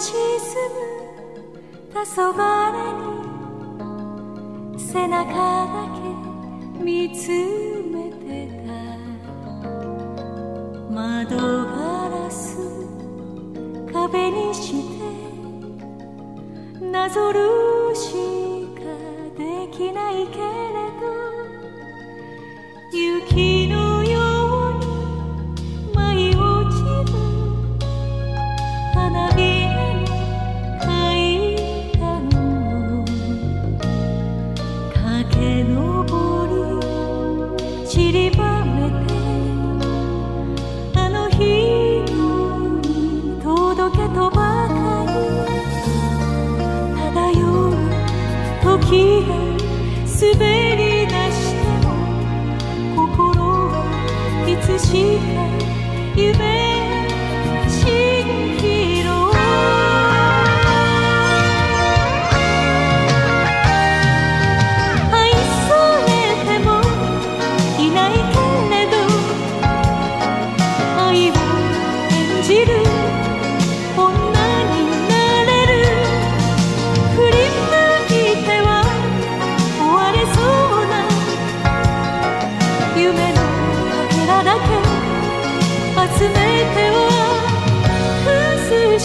沈む黄昏に背中だけ見つめてた。窓ガラス壁にしてなぞる散りばめてあの日に届けとばかり。漂う時が滑り出しても心をいしか夢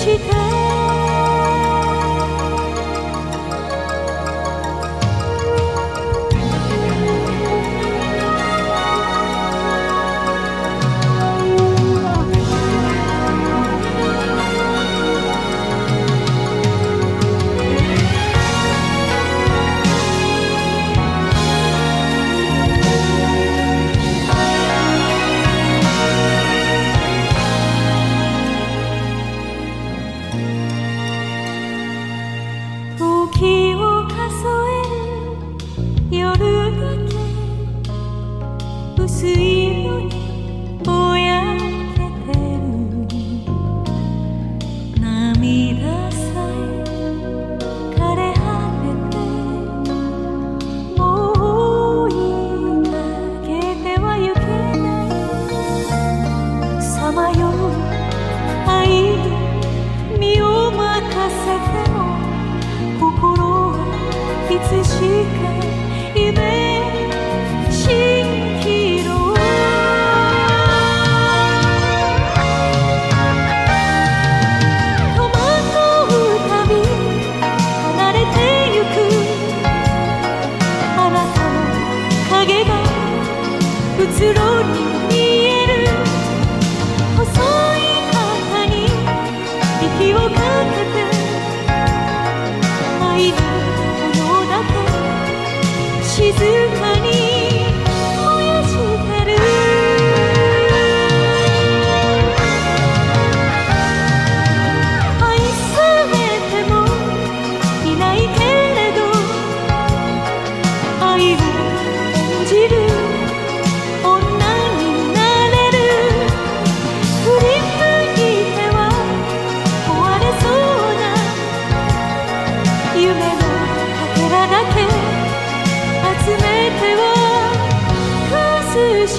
期待。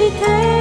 你陪。